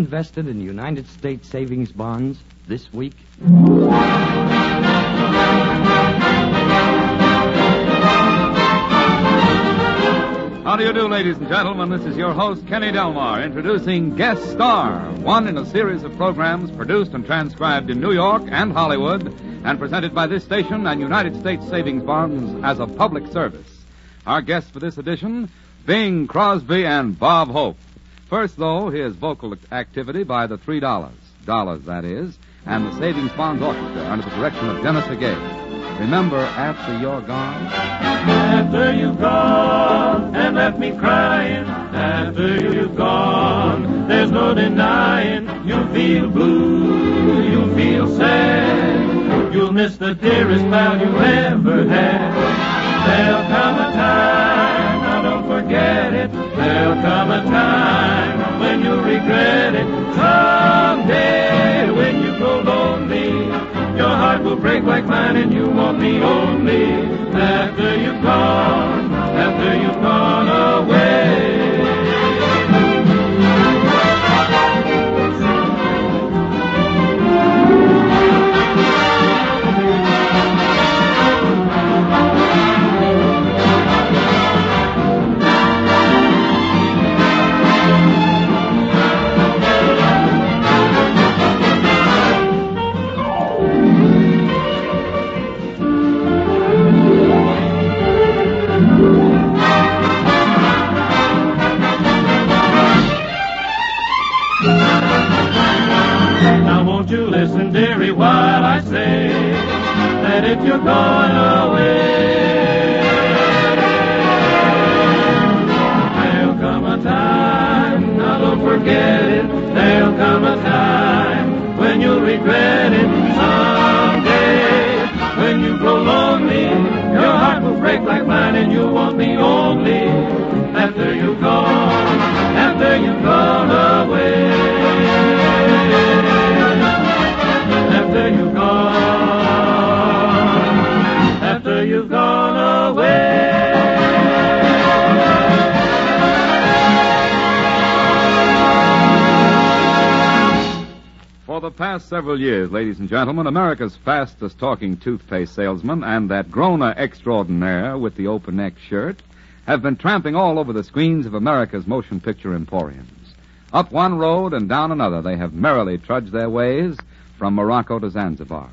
invested in United States savings bonds this week? How do you do, ladies and gentlemen? This is your host, Kenny Delmar, introducing Guest Star, one in a series of programs produced and transcribed in New York and Hollywood, and presented by this station and United States Savings Bonds as a public service. Our guests for this edition, Bing Crosby and Bob Hope. First, though, here's vocal activity by the Three Dollars, Dollars, that is, and the Savings Bonds Orchestra under the direction of Dennis Agay. Remember, after you're gone. After you've gone and left me crying, after you've gone, there's no denying you'll feel blue, you'll feel sad, you'll miss the dearest pal you ever had. There'll come a time, now don't forget it, there'll come a time Someday when you grow lonely, your heart will break like mine and you want me only. After you've gone, if you're gone away, there'll come a time, now don't forget it, there'll come a time when you'll regret it someday. When you grow lonely, your heart will break like mine and you'll want me only after you've gone, past several years, ladies and gentlemen, America's fastest talking toothpaste salesman and that crooner extraordinaire with the open neck shirt have been tramping all over the screens of America's motion picture emporiums. Up one road and down another, they have merrily trudged their ways from Morocco to Zanzibar.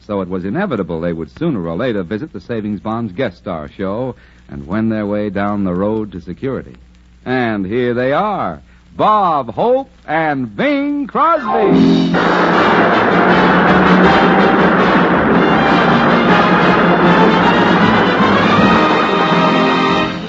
So it was inevitable they would sooner or later visit the Savings Bonds guest star show and wend their way down the road to security. And here they are, Bob Hope and Bing Crosby.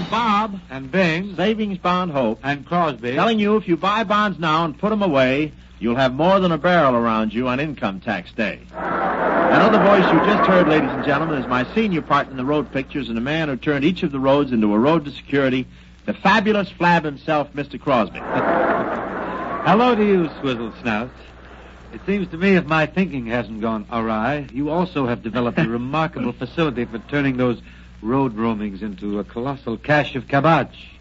Bob and Bing, Savings Bond Hope, And Crosby. telling you if you buy bonds now and put them away, you'll have more than a barrel around you on income tax day. Another voice you just heard, ladies and gentlemen, is my senior partner in the road pictures and the man who turned each of the roads into a road to security, the fabulous flab himself, Mr. Crosby. Hello to you, Swizzle Snouts. It seems to me if my thinking hasn't gone awry, you also have developed a remarkable facility for turning those road roamings into a colossal cache of cabbage.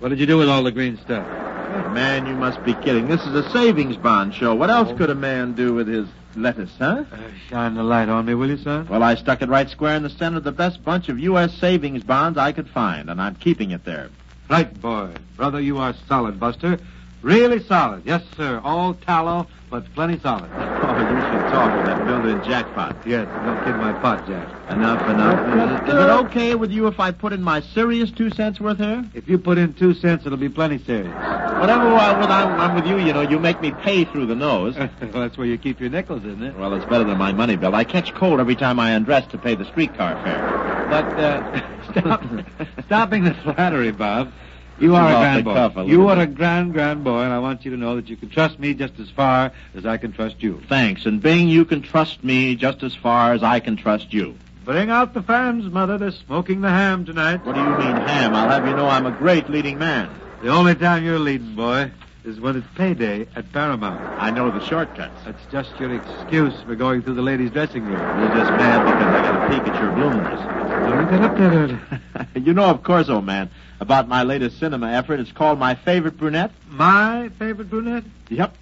What did you do with all the green stuff? Man, you must be kidding. This is a savings bond show. What else could a man do with his lettuce, huh? Uh, shine the light on me, will you, son? Well, I stuck it right square in the center of the best bunch of U.S. savings bonds I could find, and I'm keeping it there. Right, boy. Brother, you are solid, Buster. Really solid. Yes, sir. All tallow, but plenty solid. Oh, you should talk with that builder in jackpot. Yes, don't kid my pot, Jack. Enough, enough. Is it, is it okay with you if I put in my serious two cents worth here? If you put in two cents, it'll be plenty serious. Whatever I, when I'm, I'm with you, you know, you make me pay through the nose. well, that's where you keep your nickels, isn't it? Well, it's better than my money bill. I catch cold every time I undress to pay the streetcar fare. But uh, stop, stopping the flattery, Bob. You are a grand boy. a You are bit. a grand, grand boy, and I want you to know that you can trust me just as far as I can trust you. Thanks. And Bing, you can trust me just as far as I can trust you. Bring out the fans, Mother. They're smoking the ham tonight. What do you mean, ham? I'll have you know I'm a great leading man. The only time you're leading, boy, is when it's payday at Paramount. I know the shortcuts. That's just your excuse for going through the ladies' dressing room. You're just mad because I got a peek at your bloomers. Don't get up there early. you know, of course, old man, about my latest cinema effort. It's called My Favorite Brunette. My favorite brunette? Yep.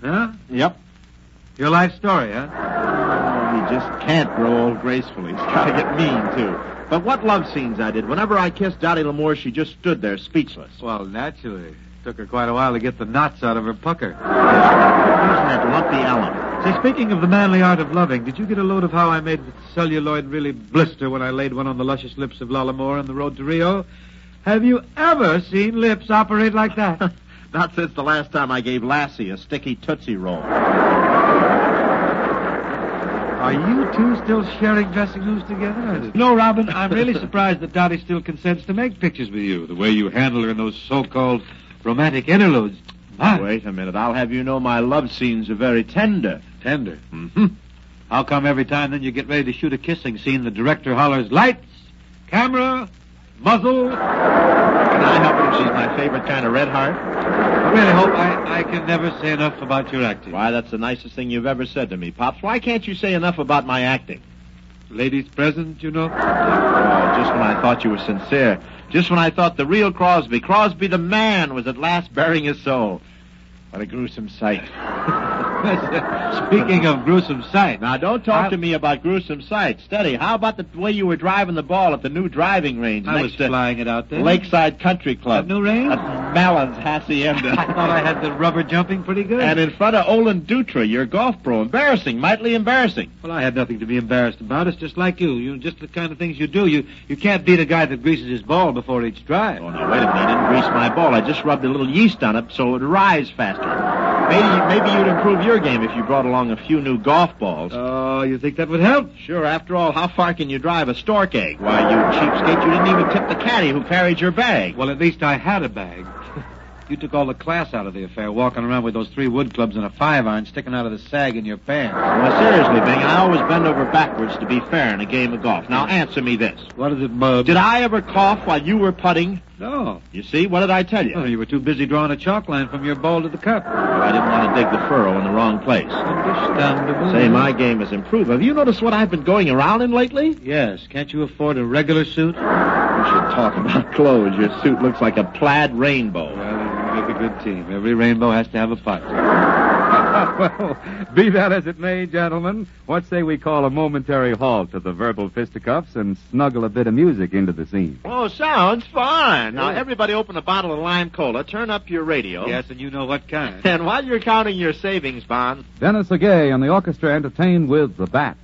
Huh? Yep. Your life story, huh? Oh, he just can't grow old gracefully. He's got to get mean, too. But what love scenes I did. Whenever I kissed Dottie Lamour, she just stood there speechless. Well, naturally. Took her quite a while to get the knots out of her pucker. Using that lumpy alum. Say, speaking of the manly art of loving, did you get a load of how I made the celluloid really blister when I laid one on the luscious lips of La Lamour on the road to Rio? Have you ever seen lips operate like that? Not since the last time I gave Lassie a sticky Tootsie Roll. Are you two still sharing dressing rooms together? No, Robin, I'm really surprised that Dottie still consents to make pictures with you. The way you handle her in those so-called romantic interludes. My, Wait a minute. I'll have you know my love scenes are very tender. tender. Mm-hmm. How come every time then you get ready to shoot a kissing scene, the director hollers, lights, camera, muzzle? Can I help it if she's my favorite kind of red heart? I really hope I, I can never say enough about your acting. Why, that's the nicest thing you've ever said to me, Pops. Why can't you say enough about my acting? Ladies present, you know. Oh, just when I thought you were sincere. Just when I thought the real Crosby, Crosby the man, was at last bearing his soul. What a gruesome sight. Speaking of gruesome sights. Now, don't talk I- to me about gruesome sights. Steady. How about the way you were driving the ball at the new driving range I was flying it out there. Lakeside Country Club? At New Range? At Mallin's Hacienda. I thought I had the rubber jumping pretty good. and in front of Olin Dutra, your golf pro. Embarrassing, mightily embarrassing. Well, I had nothing to be embarrassed about. It's just like you. You just the kind of things you do. You you can't beat a guy that greases his ball before each drive. Oh, now, wait a minute. I didn't grease my ball. I just rubbed a little yeast on it so it would rise faster. Maybe, maybe you'd improve your game if you brought along a few new golf balls. Oh, you think that would help? Sure, after all, how far can you drive a stork egg? Why, you cheapskate, you didn't even tip the caddy who carried your bag. Well, at least I had a bag. You took all the class out of the affair, walking around with those three wood clubs and a five iron sticking out of the sag in your pants. Well, seriously, Bing, I always bend over backwards to be fair in a game of golf. Now, answer me this. What is it, Bub? Did I ever cough while you were putting? No. You see, what did I tell you? Oh, you were too busy drawing a chalk line from your ball to the cup. Well, I didn't want to dig the furrow in the wrong place. Understandable. Say, my game has improved. Have you noticed what I've been going around in lately? Yes. Can't you afford a regular suit? We should talk about clothes. Your suit looks like a plaid rainbow. Well, you make a good team. Every rainbow has to have a pot. well, be that as it may, gentlemen, what say we call a momentary halt to the verbal fisticuffs and snuggle a bit of music into the scene? Oh, sounds fun. Now, everybody open a bottle of lime cola, turn up your radio. Yes, and you know what kind. And while you're counting your savings bonds, Dennis Agay and the orchestra entertain with the bat.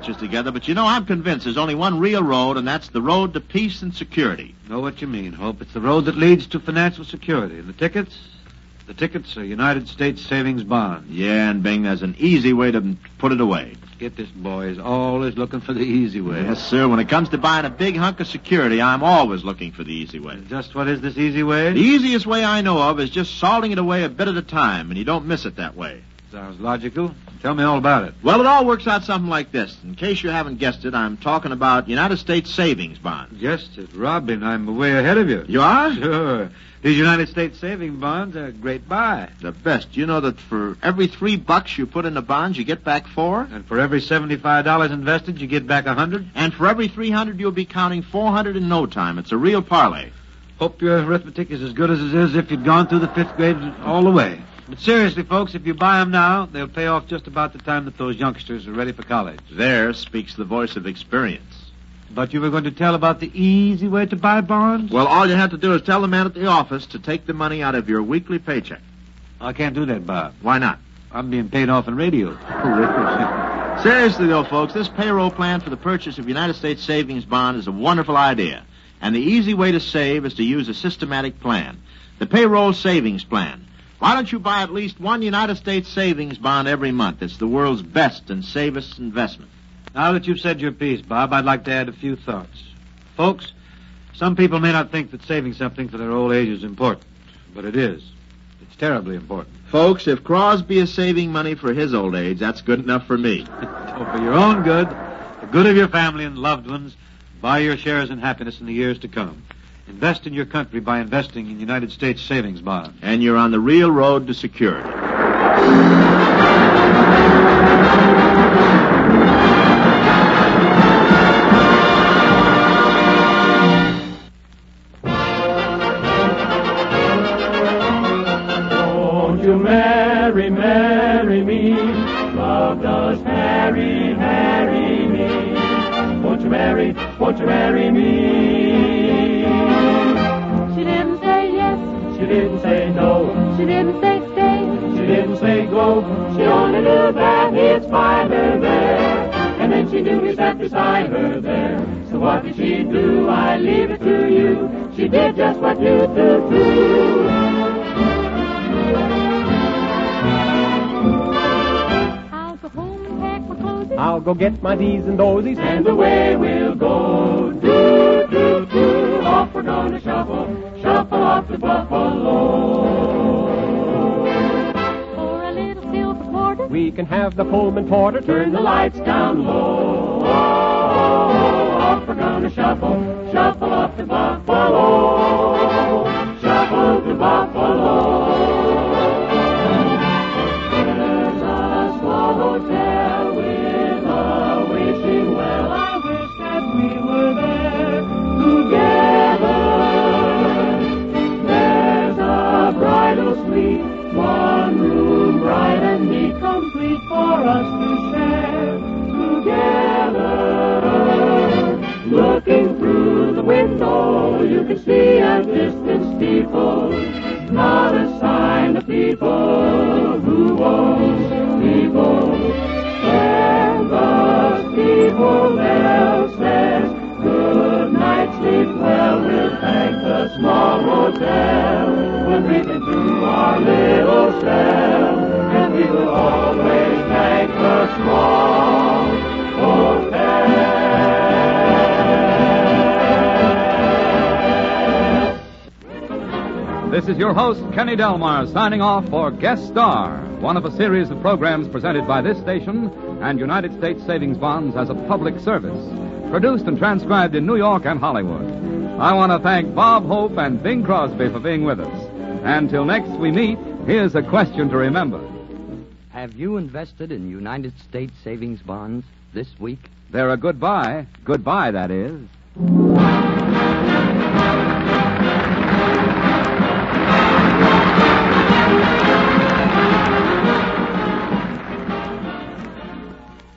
Pictures together, but you know, I'm convinced there's only one real road, and that's the road to peace and security. Know what you mean, Hope. It's the road that leads to financial security. And the tickets? The tickets are United States savings bonds. Yeah, and Bing, there's an easy way to put it away. Get this, boys. Always looking for the easy way. Yes, sir. When it comes to buying a big hunk of security, I'm always looking for the easy way. Just what is this easy way? The easiest way I know of is just salting it away a bit at a time, and you don't miss it that way. Sounds logical. Tell me all about it. Well, it all works out something like this. In case you haven't guessed it, I'm talking about United States savings bonds. Just it, Robin. I'm way ahead of you. You are? Sure. These United States savings bonds are a great buy. The best. You know that for every three bucks you put in the bonds, you get back four? And for every $75 invested, you get back a 100 And for every 300, you'll be counting 400 in no time. It's a real parlay. Hope your arithmetic is as good as it is if you'd gone through the fifth grade all the way. But seriously, folks, if you buy them now, they'll pay off just about the time that those youngsters are ready for college. There speaks the voice of experience. But you were going to tell about the easy way to buy bonds? Well, all you have to do is tell the man at the office to take the money out of your weekly paycheck. I can't do that, Bob. Why not? I'm being paid off in radio. Seriously, though, folks, this payroll plan for the purchase of United States savings bond is a wonderful idea. And the easy way to save is to use a systematic plan. The payroll savings plan. Why don't you buy at least one United States savings bond every month? It's the world's best and safest investment. Now that you've said your piece, Bob, I'd like to add a few thoughts. Folks, some people may not think that saving something for their old age is important, but it is. It's terribly important. Folks, if Crosby is saving money for his old age, that's good enough for me. So oh, for your own good, the good of your family and loved ones, buy your shares in happiness in the years to come. Invest in your country by investing in United States savings bonds. And you're on the real road to security. She only knew that he'd find her there. And then she knew he sat beside her there. So what did she do? I leave it to you. She did just what you do too. I'll go home and pack my clothes. I'll go get my D's and Dozies. And away we'll go. Do, do, do. Off we're gonna shuffle. Shuffle off to Buffalo. We can have the Pullman Porter. Turn the lights down low. Off we're gonna shuffle. Shuffle off to Buffalo. Your host, Kenny Delmar, signing off for Guest Star, one of a series of programs presented by this station and United States Savings Bonds as a public service, produced and transcribed in New York and Hollywood. I want to thank Bob Hope and Bing Crosby for being with us. Until next we meet, here's a question to remember. Have you invested in United States savings bonds this week? They're a goodbye. Goodbye, that is.